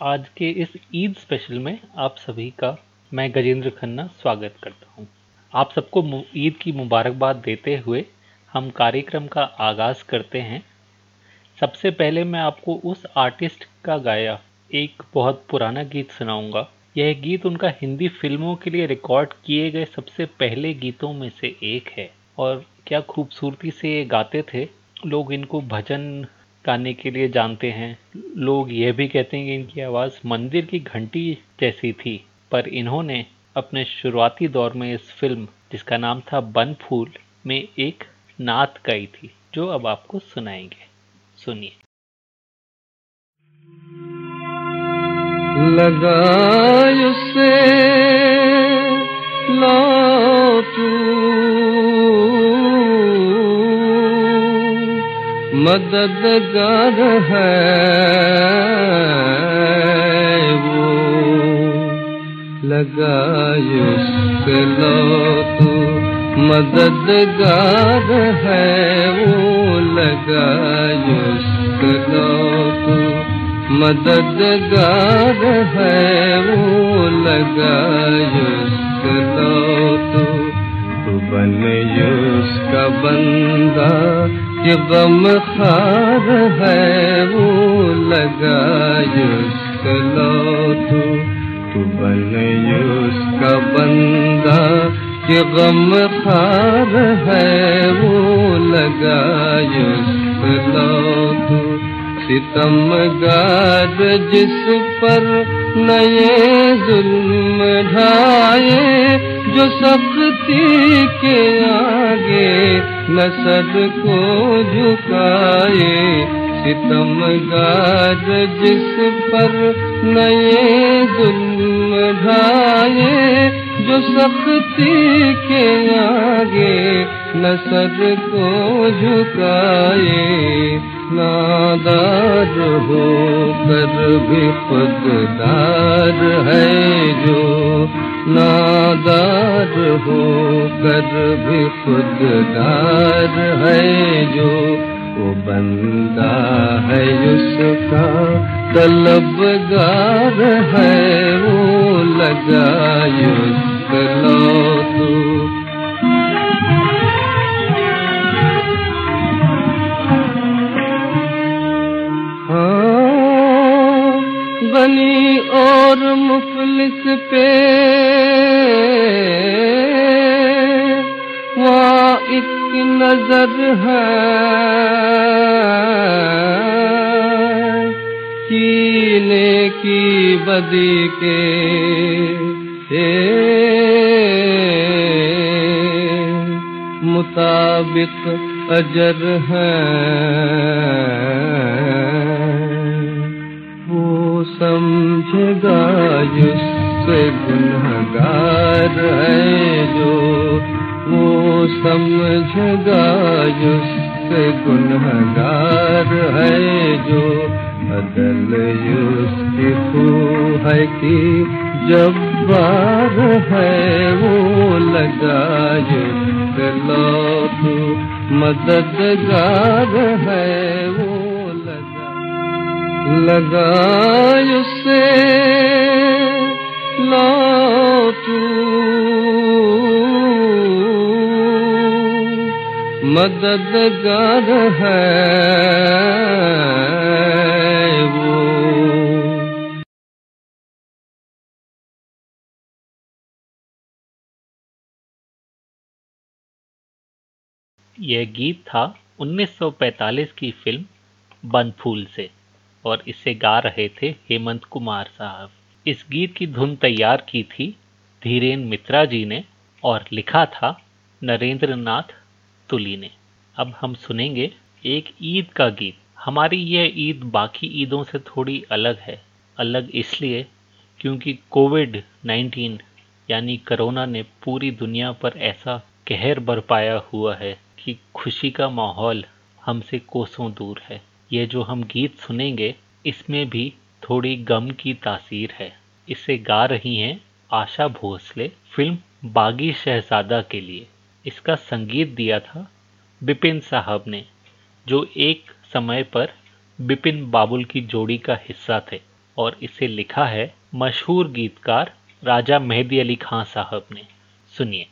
आज के इस ईद स्पेशल में आप सभी का मैं गजेंद्र खन्ना स्वागत करता हूँ। आप सबको ईद की मुबारकबाद देते हुए हम कार्यक्रम का आगाज़ करते हैं। सबसे पहले मैं आपको उस आर्टिस्ट का गाया, एक बहुत पुराना गीत सुनाऊँगा। यह गीत उनका हिंदी फ़िल्मों के लिए रिकॉर्ड किए गए सबसे पहले गीतों में से एक है। और क्या खूबसूरती से ये गाते थे, लोग इनको भजन गाने के लिए जानते हैं। लोग यह भी कहते हैं कि इनकी आवाज़ मंदिर की घंटी जैसी थी, पर इन्होंने अपने शुरुआती दौर में इस फ़िल्म, जिसका नाम था बन फूल, में एक नात गाई थी, जो अब आपको सुनाएँगे। सुनिए। लगाय से लो मददगार है वो। लगायो लो तू मददगार है वो। लगायो लो तू मददगार है वो। लगायो लो तू बन उसका बंदा कि गम खार है वो लगायो लो तू तू बन उसका बंदा कि गम खार है वो लगायो लो तू सितम गार जिस पर नए जुल्म ढाए, जो सख्ती के आगे नसद को झुकाए, सितम गाज जिस पर नए जुल्म ढाए, जो सख्ती के आगे नसद को झुकाए। नादार हो कर भी खुददार है जो नादार हो कर भी खुददार है जो, वो बंदा है उसका तलबगार है, वो लगा लो तू गनी और मुफलिस पे। वहाँ एक नज़र है कीने की बदी के मुताबिक अजर है। वो समझेगा जिससे गुनहगार है जो, वो समझेगा जिससे गुनहगार है जो। अदल उसकी है कि जब बार है वो लगा लो तू मददगार है वो लगाय से मददगार है यह गीत था 1945 की फ़िल्म बनफूल से, और इसे गा रहे थे हेमंत कुमार साहब। इस गीत की धुन तैयार की थी धीरेन मित्रा जी ने, और लिखा था नरेंद्र नाथ तुली ने अब हम सुनेंगे एक ईद का गीत। हमारी यह ईद बाकी ईदों से थोड़ी अलग है। अलग इसलिए क्योंकि कोविड 19 यानी कोरोना ने पूरी दुनिया पर ऐसा कहर बरपाया हुआ है कि खुशी का माहौल हमसे कोसों दूर है। ये जो हम गीत सुनेंगे, इसमें भी थोड़ी गम की तासीर है। इसे गा रही हैं आशा भोसले, फ़िल्म बागी शहजादा के लिए। इसका संगीत दिया था बिपिन साहब ने, जो एक समय पर बिपिन बाबुल की जोड़ी का हिस्सा थे और इसे लिखा है मशहूर गीतकार राजा मेहदी अली खां साहब ने। सुनिए।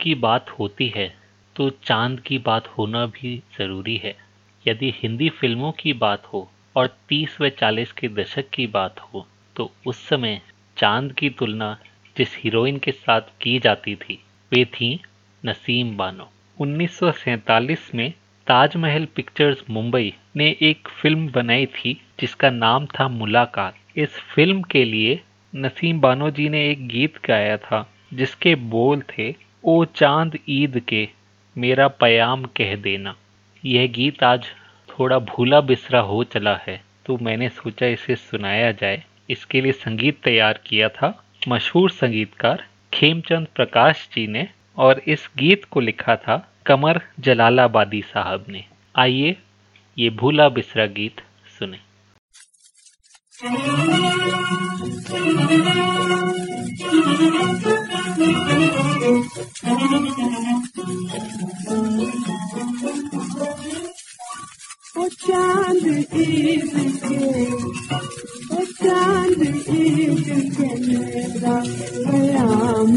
की बात होती है तो चाँद की बात होना भी ज़रूरी है। यदि हिंदी फ़िल्मों की बात हो और 30 व 40 के दशक की बात हो तो उस समय चाँद की तुलना जिस हीरोइन के साथ की जाती थी, वे थी नसीम बानो। 1947 में ताजमहल पिक्चर्स मुंबई ने एक फ़िल्म बनाई थी, जिसका नाम था मुलाकात। इस फ़िल्म के लिए नसीम बानो जी ने एक गीत गाया था, जिसके बोल थे ओ चाँद ईद के, मेरा पयाम कह देना। यह गीत आज थोड़ा भूला बिसरा हो चला है तो मैंने सोचा इसे सुनाया जाए। इसके लिए संगीत तैयार किया था, मशहूर संगीतकार खेमचंद प्रकाश जी ने, और इस गीत को लिखा था कमर जलालाबादी साहब ने। आइए, ये भूला बिसरा गीत सुने। What can the evening say? What can the evening say? That I am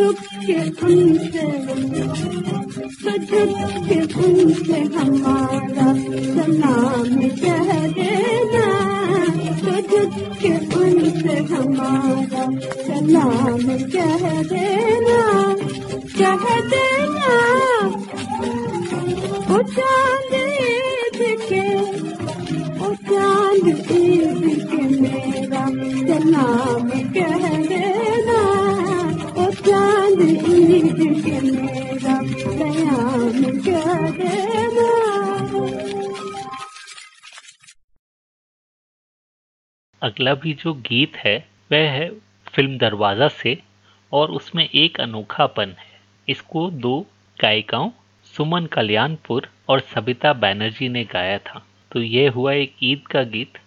सजग के से सजग के से हमारा सलाम कह देना। सुख के से हमारा सलाम कह देना। कह दे अगला भी जो गीत है, वह है फ़िल्म दरवाज़ा से, और उसमें एक अनोखापन है। इसको दो गायिकाओं, सुमन कल्याणपुर और सबिता बैनर्जी ने गाया था। तो यह हुआ एक ईद का गीत,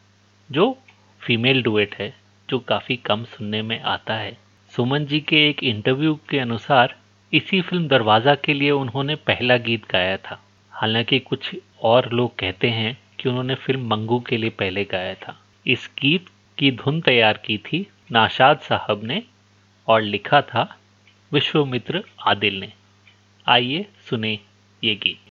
जो फीमेल डुएट है, जो काफ़ी कम सुनने में आता है। सुमन जी के एक इंटरव्यू के अनुसार, इसी फ़िल्म दरवाज़ा के लिए उन्होंने पहला गीत गाया था। हालाँकि कुछ और लोग कहते हैं कि उन्होंने फ़िल्म मंगू के लिए पहले गाया था। इस गीत की धुन तैयार की थी नाशाद साहब ने और लिखा था विश्वमित्र आदिल ने। आइए सुने ये गीत।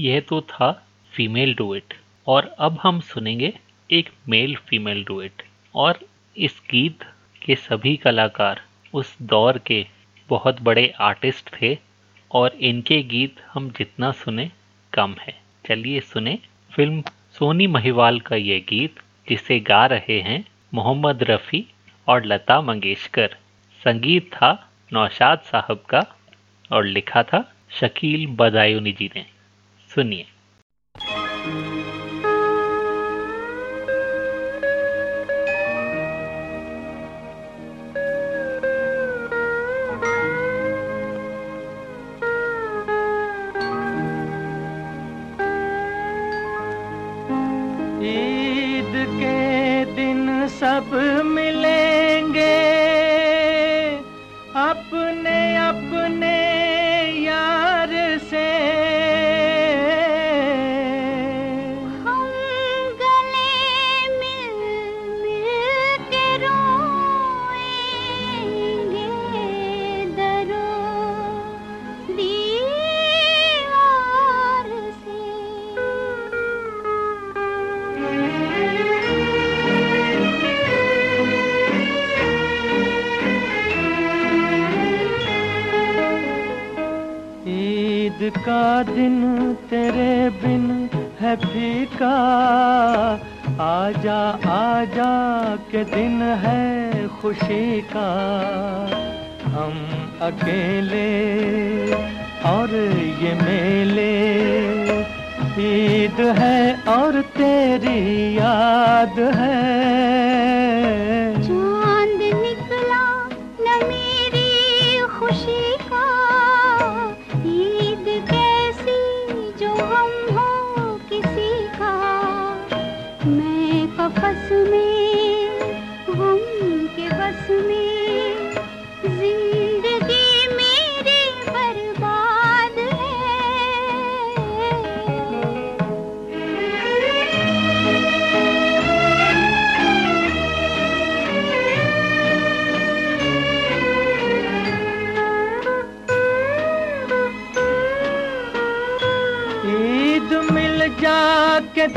यह तो था फीमेल डुएट और अब हम सुनेंगे एक मेल फीमेल डुएट और इस गीत के सभी कलाकार उस दौर के बहुत बड़े आर्टिस्ट थे और इनके गीत हम जितना सुने कम है। चलिए सुने फ़िल्म सोनी महिवाल का ये गीत जिसे गा रहे हैं मोहम्मद रफ़ी और लता मंगेशकर। संगीत था नौशाद साहब का और लिखा था शकील बदायूनी जी ने। 次年 सभी का आजा आजा के दिन है खुशी का। हम अकेले और ये मेले, ईद है और तेरी याद है। है कफस में घूम के बस में।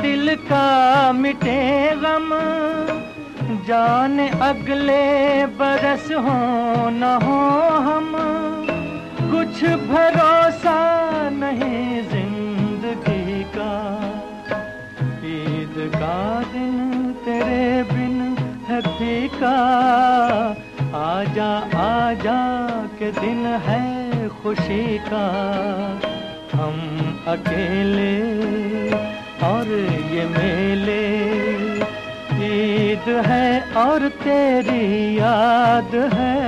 दिल का मिटे गम, जान अगले बरस हो न हो हम। कुछ भरोसा नहीं ज़िंदगी का, ईद का दिन तेरे बिन है फीका। आजा आजा के दिन है खुशी का, हम अकेले और ये मेले ईद है और तेरी याद है।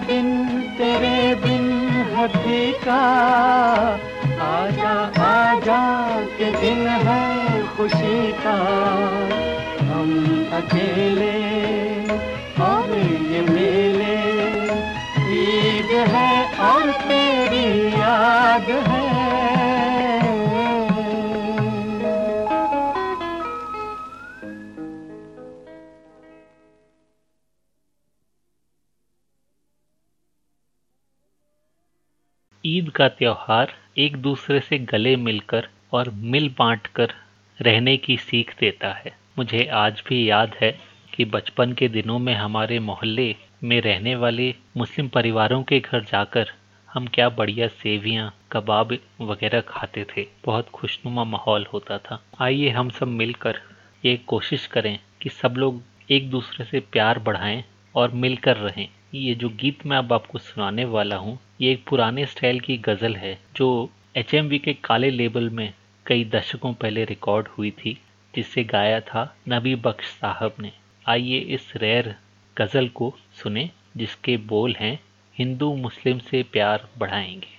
दिन, तेरे बिन हदी का आजा आजा, के दिन है खुशी का। हम अकेले और ये मेले। ईद है और तेरी याद है। ईद का त्योहार एक दूसरे से गले मिलकर और मिल बांट कर रहने की सीख देता है। मुझे आज भी याद है कि बचपन के दिनों में हमारे मोहल्ले में रहने वाले मुस्लिम परिवारों के घर जाकर हम क्या बढ़िया सेवियाँ, कबाब वगैरह खाते थे। बहुत खुशनुमा माहौल होता था। आइए हम सब मिलकर ये कोशिश करें कि सब लोग एक दूसरे से प्यार बढ़ाएँ और मिलकर रहें। ये जो गीत मैं अब आपको सुनाने वाला हूँ ये एक पुराने स्टाइल की गज़ल है, जो एचएमवी के काले लेबल में कई दशकों पहले रिकॉर्ड हुई थी जिसे गाया था नबी बख्श साहब ने। आइए इस रेयर गज़ल को सुने, जिसके बोल हैं, हिंदू मुस्लिम से प्यार बढ़ाएँगे।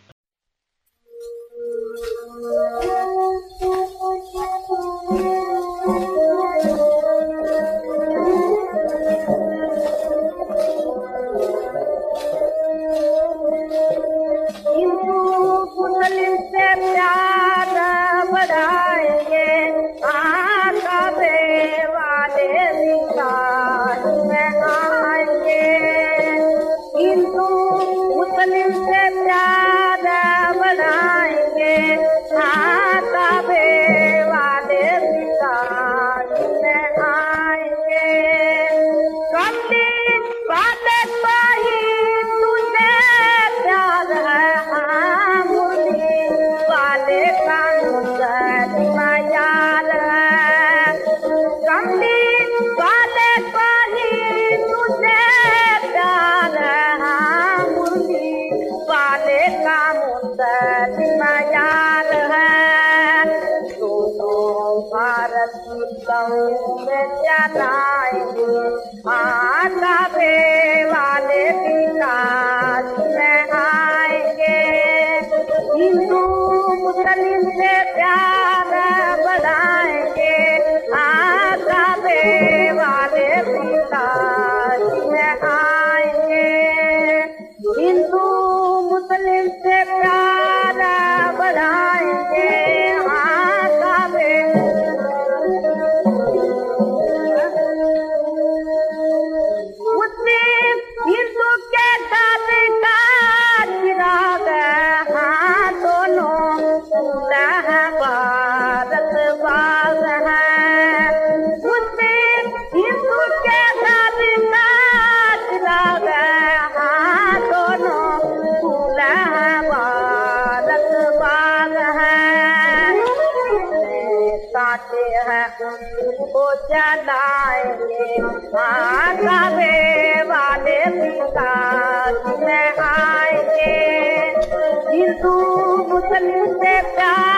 में को चलाएँगे वाले पिता में आएँगे हिंदू मुस्लिम से प्यार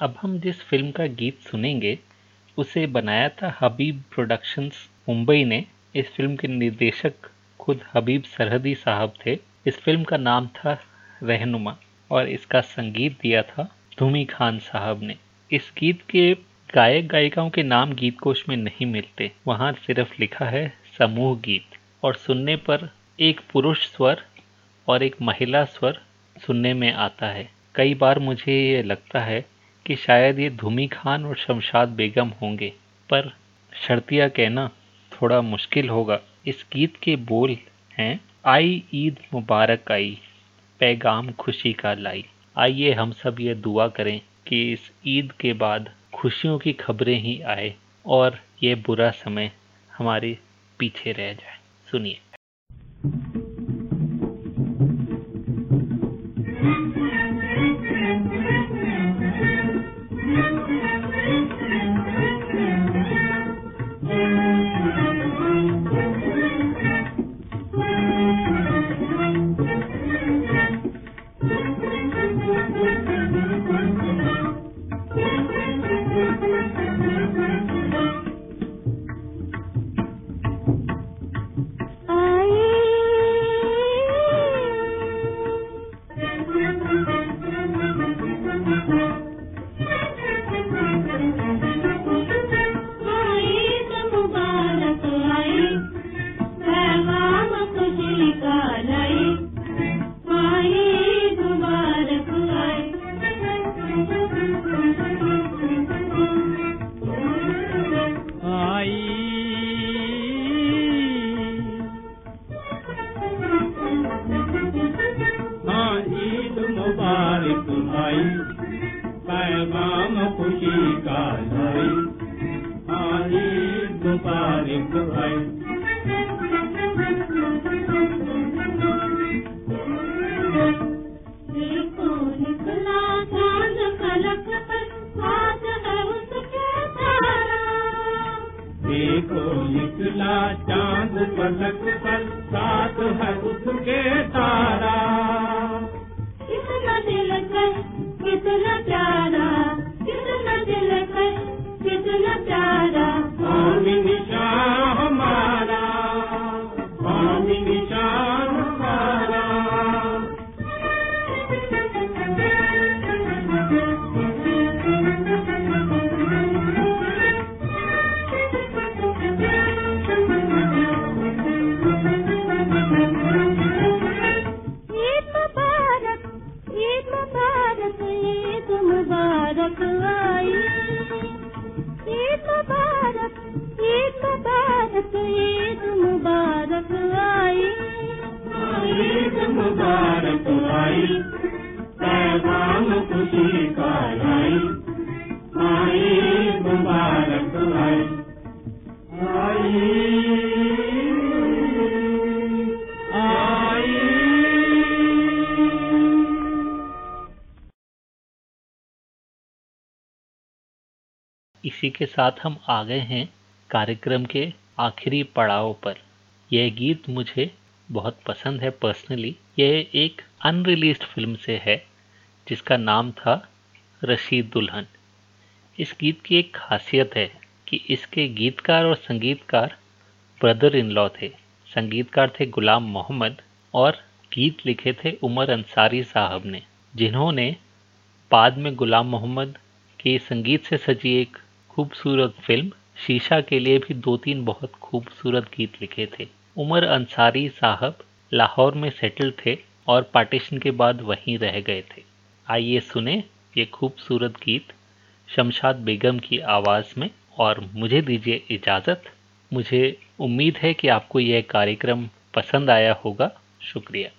अब हम जिस फ़िल्म का गीत सुनेंगे, उसे बनाया था हबीब प्रोडक्शंस मुंबई ने। इस फ़िल्म के निर्देशक खुद हबीब सरहदी साहब थे। इस फ़िल्म का नाम था रहनुमा और इसका संगीत दिया था धूमी खान साहब ने। इस गीत के गायक गायिकाओं के नाम गीत कोश में नहीं मिलते। वहाँ सिर्फ़ लिखा है समूह गीत और सुनने पर एक पुरुष स्वर और एक महिला स्वर सुनने में आता है। कई बार मुझे ये लगता है कि शायद ये धूमी खान और शमशाद बेगम होंगे, पर शर्तिया कहना थोड़ा मुश्किल होगा। इस गीत के बोल हैं, आई ईद मुबारक आई, पैगाम खुशी का लाई। आइए हम सब ये दुआ करें कि इस ईद के बाद खुशियों की खबरें ही आए और ये बुरा समय हमारे पीछे रह जाए। सुनिए। मुबारक मुबारक आई पैगाम खुशी का ईद मुबारक आई आई आई इसी के साथ हम आ गए हैं कार्यक्रम के आखिरी पड़ाव पर। यह गीत मुझे बहुत पसंद है पर्सनली यह एक अनरिलीज्ड फ़िल्म से है, जिसका नाम था रशीद दुल्हन। इस गीत की एक खासियत है कि इसके गीतकार और संगीतकार ब्रदर इन लॉ थे। संगीतकार थे गुलाम मोहम्मद और गीत लिखे थे उमर अंसारी साहब ने, जिन्होंने बाद में गुलाम मोहम्मद के संगीत से सजी एक खूबसूरत फ़िल्म शीशा के लिए भी दो तीन बहुत खूबसूरत गीत लिखे थे। उमर अंसारी साहब लाहौर में सेटल थे और पार्टीशन के बाद वहीं रह गए थे। आइए सुने ये खूबसूरत गीत शमशाद बेगम की आवाज़ में और मुझे दीजिए इजाज़त। मुझे उम्मीद है कि आपको यह कार्यक्रम पसंद आया होगा। शुक्रिया।